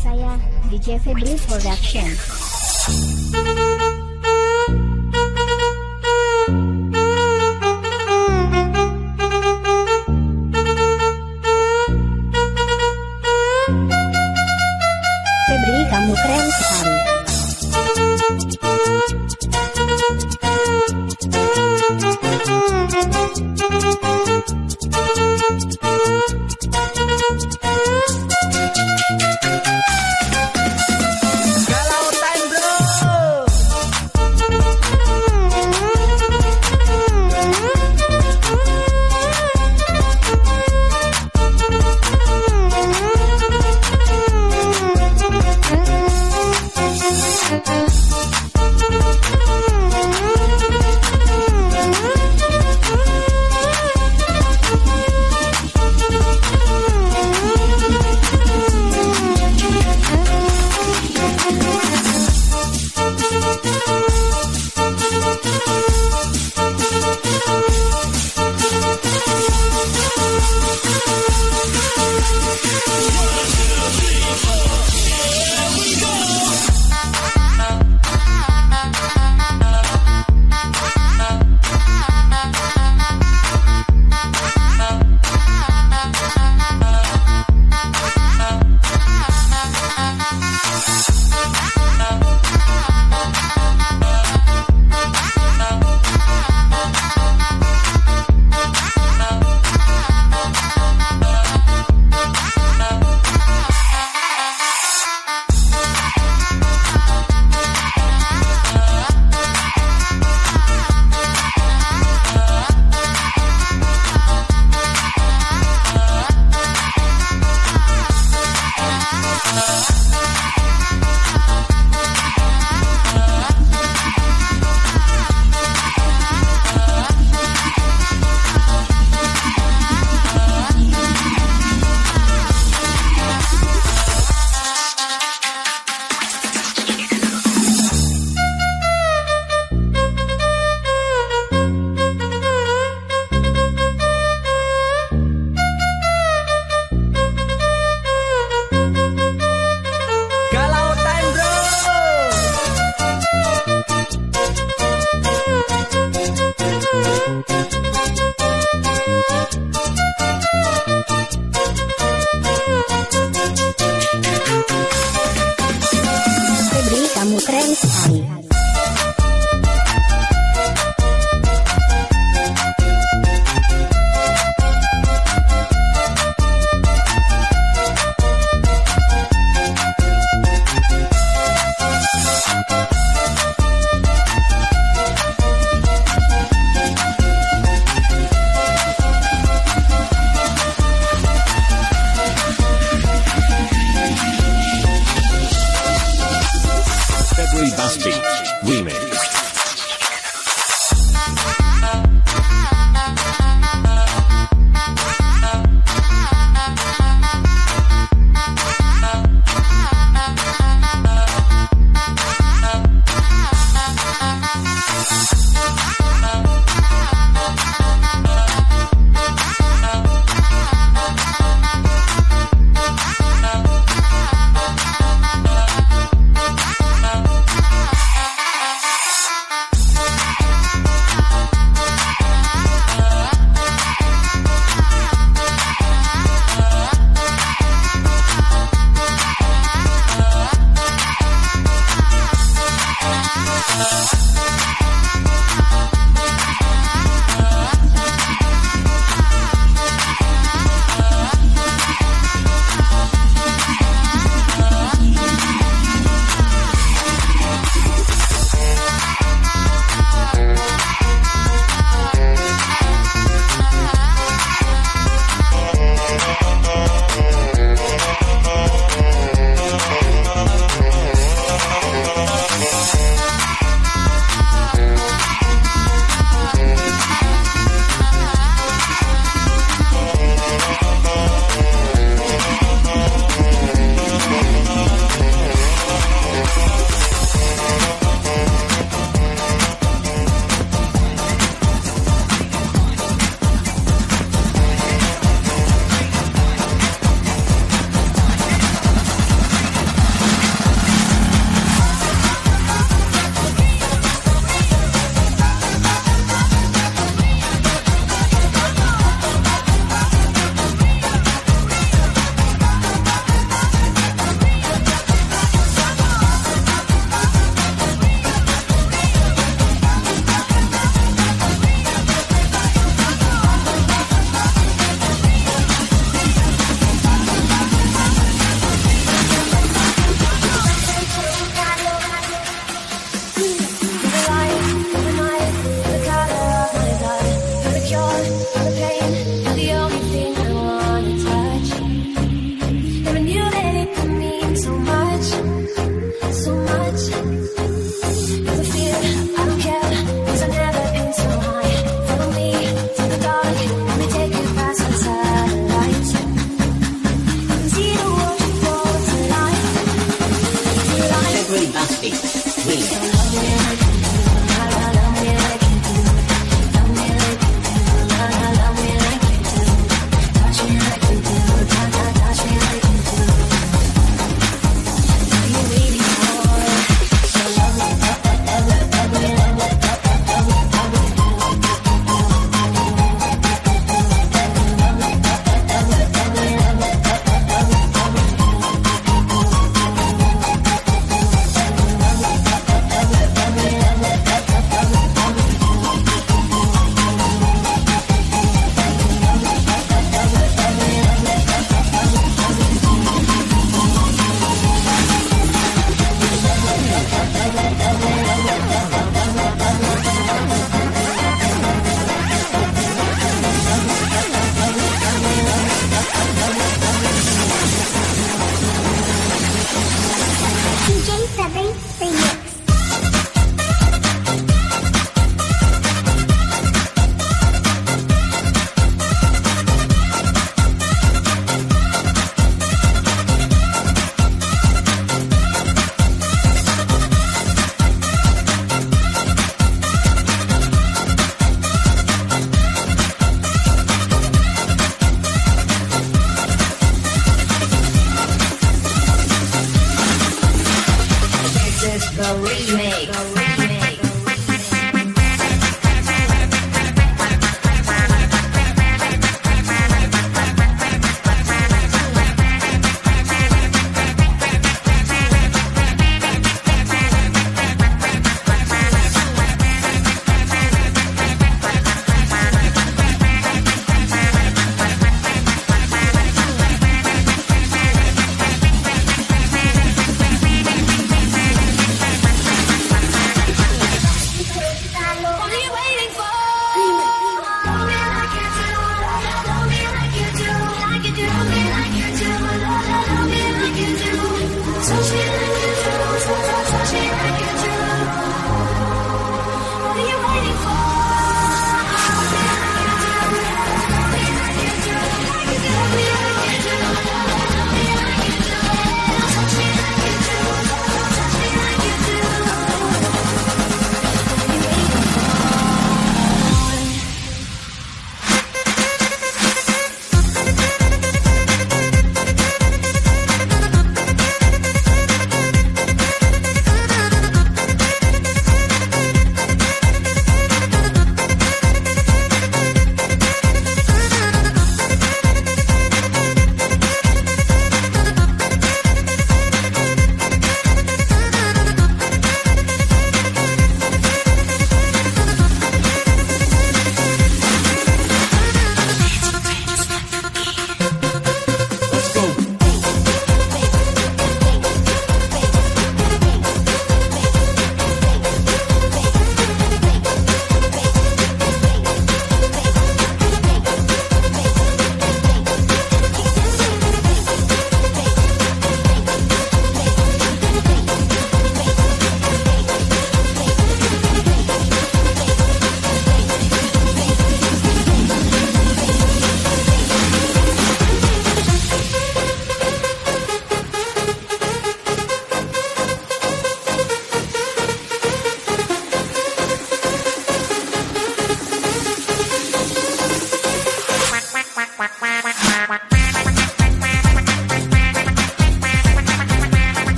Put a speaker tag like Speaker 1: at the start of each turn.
Speaker 1: saya, DJ Febri Production.
Speaker 2: This is the remix.
Speaker 3: The.